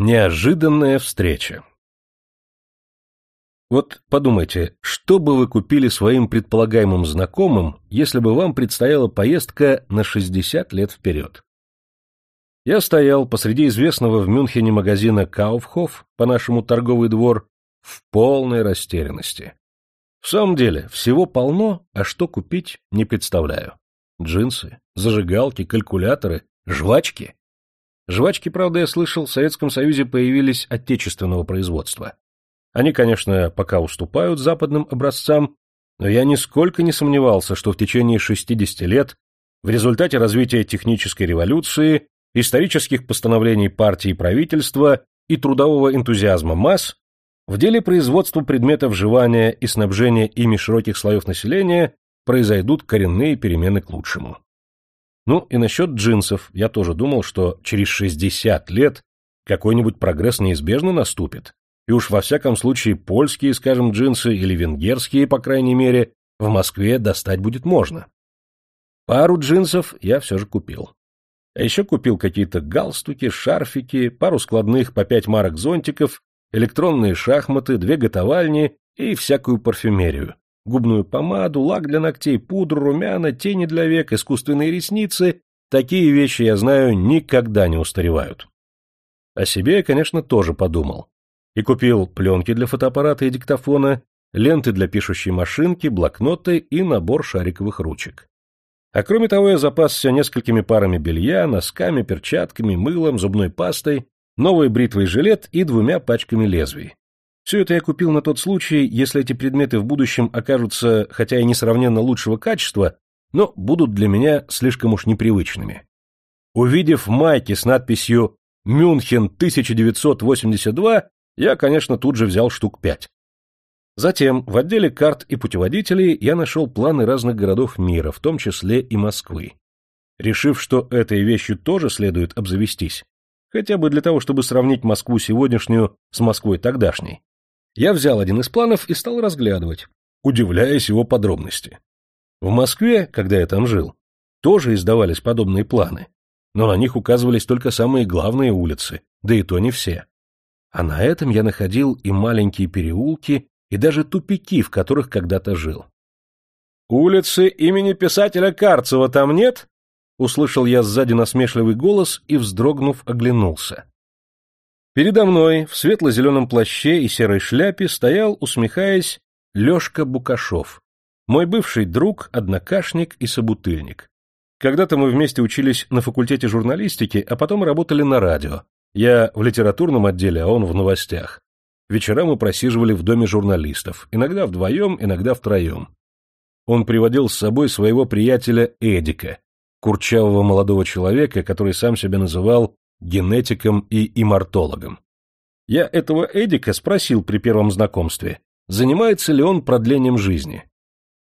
Неожиданная встреча. Вот подумайте, что бы вы купили своим предполагаемым знакомым, если бы вам предстояла поездка на 60 лет вперед? Я стоял посреди известного в Мюнхене магазина Кауфхоф, по-нашему торговый двор, в полной растерянности. В самом деле, всего полно, а что купить, не представляю. Джинсы, зажигалки, калькуляторы, жвачки. Жвачки, правда, я слышал, в Советском Союзе появились отечественного производства. Они, конечно, пока уступают западным образцам, но я нисколько не сомневался, что в течение 60 лет в результате развития технической революции, исторических постановлений партии и правительства и трудового энтузиазма масс, в деле производства предметов жевания и снабжения ими широких слоев населения произойдут коренные перемены к лучшему. Ну и насчет джинсов, я тоже думал, что через 60 лет какой-нибудь прогресс неизбежно наступит, и уж во всяком случае польские, скажем, джинсы или венгерские, по крайней мере, в Москве достать будет можно. Пару джинсов я все же купил. А еще купил какие-то галстуки, шарфики, пару складных по пять марок зонтиков, электронные шахматы, две готовальни и всякую парфюмерию, губную помаду, лак для ногтей, пудру, румяна, тени для век, искусственные ресницы. Такие вещи, я знаю, никогда не устаревают. О себе я, конечно, тоже подумал. И купил пленки для фотоаппарата и диктофона, ленты для пишущей машинки, блокноты и набор шариковых ручек. А кроме того, я запасся несколькими парами белья, носками, перчатками, мылом, зубной пастой, новой бритвой жилет и двумя пачками лезвий. Все это я купил на тот случай, если эти предметы в будущем окажутся, хотя и несравненно лучшего качества, но будут для меня слишком уж непривычными. Увидев майки с надписью «Мюнхен 1982», я, конечно, тут же взял штук пять. Затем в отделе карт и путеводителей я нашел планы разных городов мира, в том числе и Москвы. Решив, что этой вещью тоже следует обзавестись, хотя бы для того, чтобы сравнить Москву сегодняшнюю с Москвой тогдашней, я взял один из планов и стал разглядывать, удивляясь его подробности. В Москве, когда я там жил, тоже издавались подобные планы, но на них указывались только самые главные улицы, да и то не все. А на этом я находил и маленькие переулки, и даже тупики, в которых когда-то жил. «Улицы имени писателя Карцева там нет?» Услышал я сзади насмешливый голос и, вздрогнув, оглянулся. Передо мной в светло-зеленом плаще и серой шляпе стоял, усмехаясь, Лешка Букашов, мой бывший друг, однокашник и собутыльник. Когда-то мы вместе учились на факультете журналистики, а потом работали на радио. Я в литературном отделе, а он в новостях. Вечера мы просиживали в доме журналистов, иногда вдвоем, иногда втроем. Он приводил с собой своего приятеля Эдика, курчавого молодого человека, который сам себя называл генетиком и имартологом. Я этого Эдика спросил при первом знакомстве, занимается ли он продлением жизни.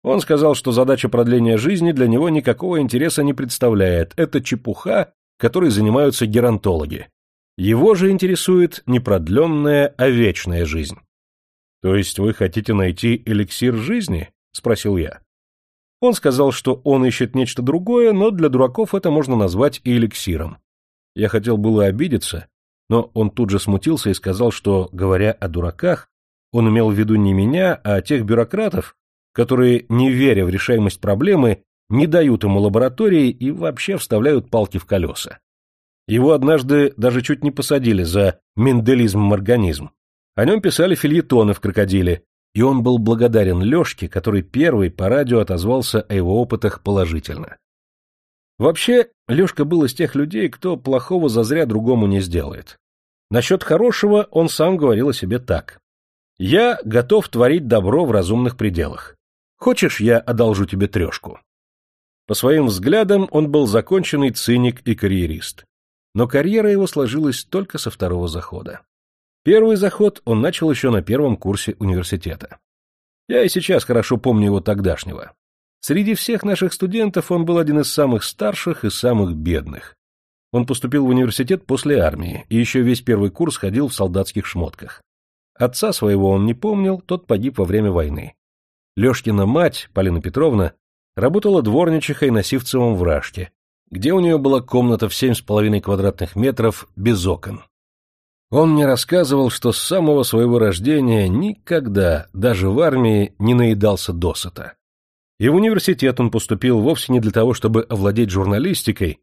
Он сказал, что задача продления жизни для него никакого интереса не представляет, это чепуха, которой занимаются геронтологи. Его же интересует не продленная, а вечная жизнь. — То есть вы хотите найти эликсир жизни? — спросил я. Он сказал, что он ищет нечто другое, но для дураков это можно назвать и эликсиром. Я хотел было обидеться, но он тут же смутился и сказал, что, говоря о дураках, он имел в виду не меня, а тех бюрократов, которые, не веря в решаемость проблемы, не дают ему лаборатории и вообще вставляют палки в колеса. Его однажды даже чуть не посадили за менделизм-организм. О нем писали фильетоны в «Крокодиле», и он был благодарен Лешке, который первый по радио отозвался о его опытах положительно. Вообще, Лешка был из тех людей, кто плохого зазря другому не сделает. Насчет хорошего он сам говорил о себе так. «Я готов творить добро в разумных пределах. Хочешь, я одолжу тебе трешку?» По своим взглядам он был законченный циник и карьерист. Но карьера его сложилась только со второго захода. Первый заход он начал еще на первом курсе университета. Я и сейчас хорошо помню его тогдашнего. Среди всех наших студентов он был один из самых старших и самых бедных. Он поступил в университет после армии и еще весь первый курс ходил в солдатских шмотках. Отца своего он не помнил, тот погиб во время войны. Лешкина мать, Полина Петровна, работала дворничихой на Сивцевом вражке, где у нее была комната в семь с половиной квадратных метров без окон. Он мне рассказывал, что с самого своего рождения никогда, даже в армии, не наедался досыта. И в университет он поступил вовсе не для того, чтобы овладеть журналистикой,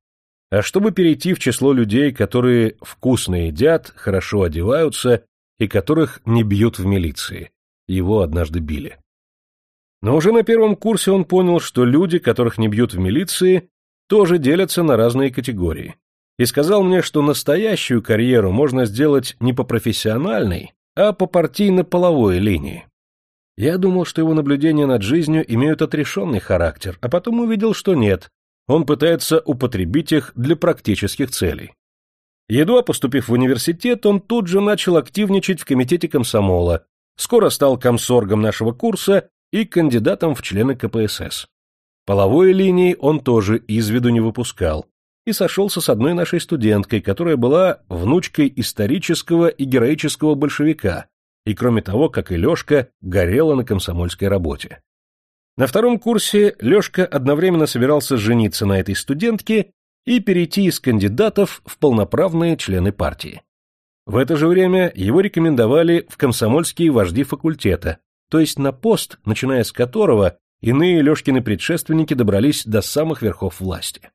а чтобы перейти в число людей, которые вкусно едят, хорошо одеваются и которых не бьют в милиции. Его однажды били. Но уже на первом курсе он понял, что люди, которых не бьют в милиции, тоже делятся на разные категории. И сказал мне, что настоящую карьеру можно сделать не по профессиональной, а по партийно-половой линии. Я думал, что его наблюдения над жизнью имеют отрешенный характер, а потом увидел, что нет, он пытается употребить их для практических целей. Едва поступив в университет, он тут же начал активничать в комитете комсомола, скоро стал комсоргом нашего курса и кандидатом в члены КПСС. Половой линии он тоже из виду не выпускал и сошелся с одной нашей студенткой, которая была внучкой исторического и героического большевика, и кроме того, как и Лешка, горела на комсомольской работе. На втором курсе Лешка одновременно собирался жениться на этой студентке и перейти из кандидатов в полноправные члены партии. В это же время его рекомендовали в комсомольские вожди факультета, то есть на пост, начиная с которого иные Лешкины предшественники добрались до самых верхов власти.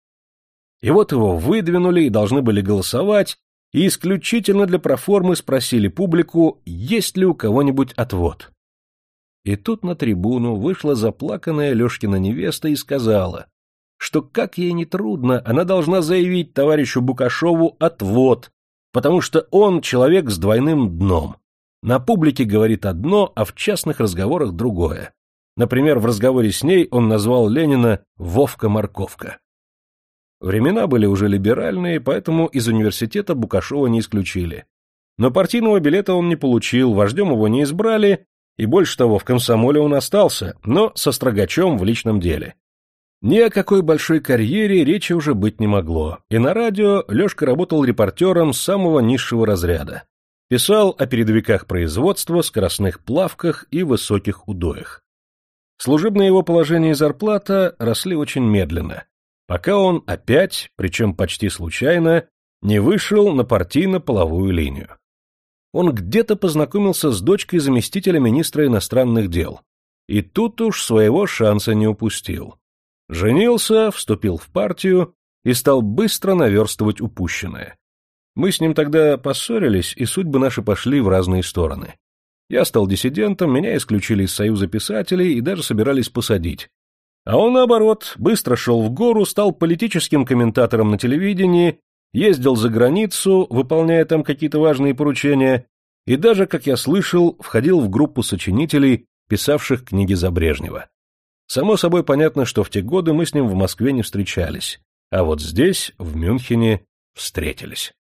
И вот его выдвинули и должны были голосовать, и исключительно для проформы спросили публику, есть ли у кого-нибудь отвод. И тут на трибуну вышла заплаканная Лешкина невеста и сказала, что как ей не трудно, она должна заявить товарищу Букашову отвод, потому что он человек с двойным дном. На публике говорит одно, а в частных разговорах другое. Например, в разговоре с ней он назвал Ленина «Вовка-морковка». Времена были уже либеральные, поэтому из университета Букашова не исключили. Но партийного билета он не получил, вождем его не избрали, и больше того, в комсомоле он остался, но со строгачом в личном деле. Ни о какой большой карьере речи уже быть не могло, и на радио Лешка работал репортером самого низшего разряда. Писал о передовиках производства, скоростных плавках и высоких удоях. Служебное его положение и зарплата росли очень медленно, пока он опять, причем почти случайно, не вышел на партийно-половую линию. Он где-то познакомился с дочкой заместителя министра иностранных дел, и тут уж своего шанса не упустил. Женился, вступил в партию и стал быстро наверстывать упущенное. Мы с ним тогда поссорились, и судьбы наши пошли в разные стороны. Я стал диссидентом, меня исключили из Союза писателей и даже собирались посадить. А он, наоборот, быстро шел в гору, стал политическим комментатором на телевидении, ездил за границу, выполняя там какие-то важные поручения, и даже, как я слышал, входил в группу сочинителей, писавших книги за Брежнева. Само собой понятно, что в те годы мы с ним в Москве не встречались, а вот здесь, в Мюнхене, встретились.